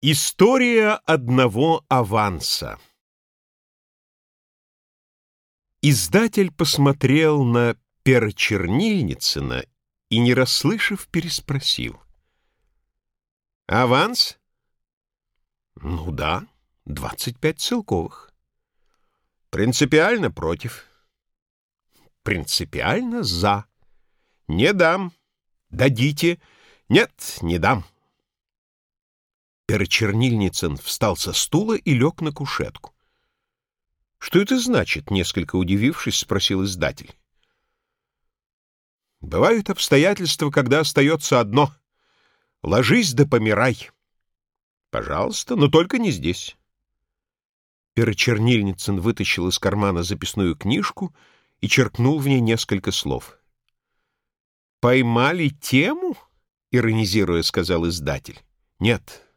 История одного аванса Издатель посмотрел на Перчернильницына и, не расслышав, переспросил. «Аванс?» «Ну да, двадцать пять целковых». «Принципиально против». «Принципиально за». «Не дам». «Дадите». «Нет, не дам». Перочернильницын встал со стула и лег на кушетку. «Что это значит?» — несколько удивившись, спросил издатель. «Бывают обстоятельства, когда остается одно. Ложись да помирай. Пожалуйста, но только не здесь». Перочернильницын вытащил из кармана записную книжку и черкнул в ней несколько слов. «Поймали тему?» — иронизируя, сказал издатель. «Нет,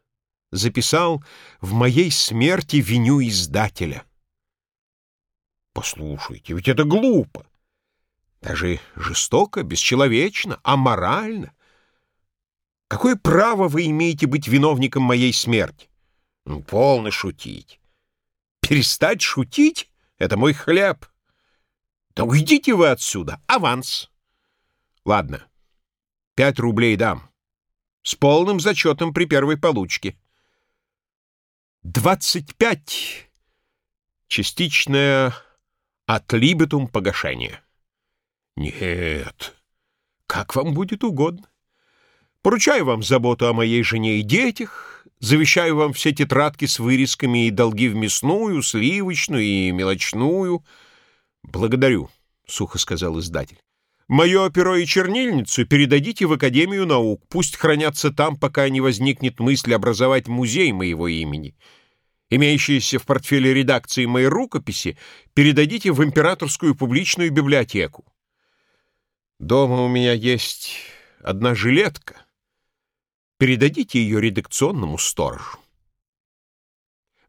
записал «В моей смерти виню издателя». Послушайте, ведь это глупо. Даже жестоко, бесчеловечно, аморально. Какое право вы имеете быть виновником моей смерти? Ну, полно шутить. Перестать шутить — это мой хлеб. Да уйдите вы отсюда. Аванс. Ладно, пять рублей дам. С полным зачетом при первой получке. Двадцать пять. Частичное от либетум погашение. Нет, как вам будет угодно. Поручаю вам заботу о моей жене и детях, завещаю вам все тетрадки с вырезками и долги в мясную, сливочную и мелочную. Благодарю, — сухо сказал издатель. Мое перо и чернильницу передадите в Академию наук. Пусть хранятся там, пока не возникнет мысль образовать музей моего имени. Имеющиеся в портфеле редакции мои рукописи передадите в Императорскую публичную библиотеку. Дома у меня есть одна жилетка. Передадите ее редакционному сторожу.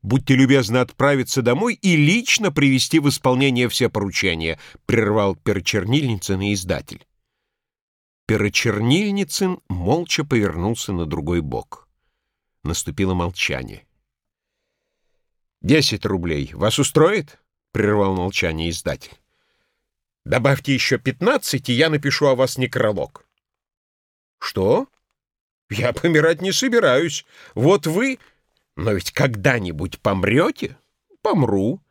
Будьте любезны отправиться домой и лично привести в исполнение все поручения, прервал Перочернильницын и издатель. Перочернильницын молча повернулся на другой бок. Наступило молчание. «Десять рублей. Вас устроит?» — прервал молчание издатель. «Добавьте еще пятнадцать, и я напишу о вас некролог». «Что? Я помирать не собираюсь. Вот вы...» Но ведь когда-нибудь помрете? Помру.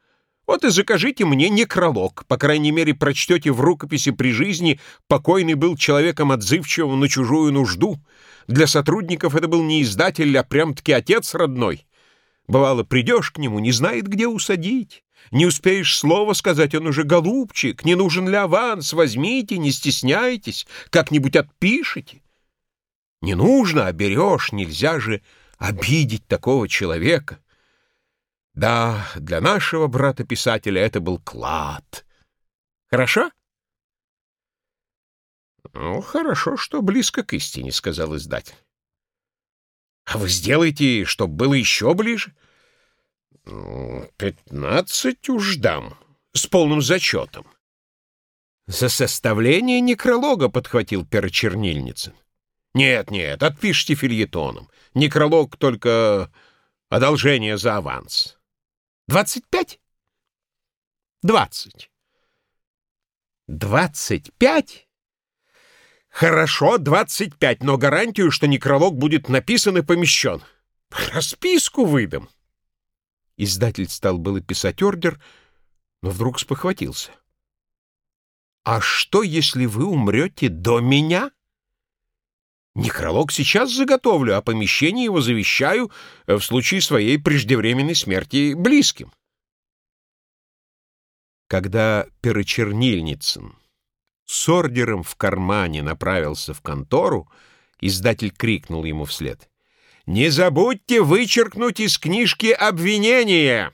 Вот и закажите мне некролог. По крайней мере, прочтете в рукописи при жизни «Покойный был человеком отзывчивым на чужую нужду». Для сотрудников это был не издатель, а прям-таки отец родной. Бывало, придешь к нему, не знает, где усадить. Не успеешь слова сказать, он уже голубчик, не нужен ли аванс, возьмите, не стесняйтесь, как-нибудь отпишите. Не нужно, а берешь, нельзя же обидеть такого человека. Да, для нашего брата-писателя это был клад. Хорошо? Ну, хорошо, что близко к истине, — сказал издатель. А вы сделаете, чтобы было еще ближе? Пятнадцать уж дам, с полным зачетом. За составление некролога подхватил Перочернильницын. Нет, нет, отпишите фильетоном. Некролог только одолжение за аванс. Двадцать пять? Двадцать. Двадцать пять? Хорошо, двадцать пять, но гарантию, что некролог будет написан и помещен. Расписку выдам. Издатель стал было писать ордер, но вдруг спохватился. «А что, если вы умрете до меня?» Некролог сейчас заготовлю, а помещение его завещаю э, в случае своей преждевременной смерти близким. Когда Перочернильницын с ордером в кармане направился в контору, издатель крикнул ему вслед. «Не забудьте вычеркнуть из книжки обвинения!»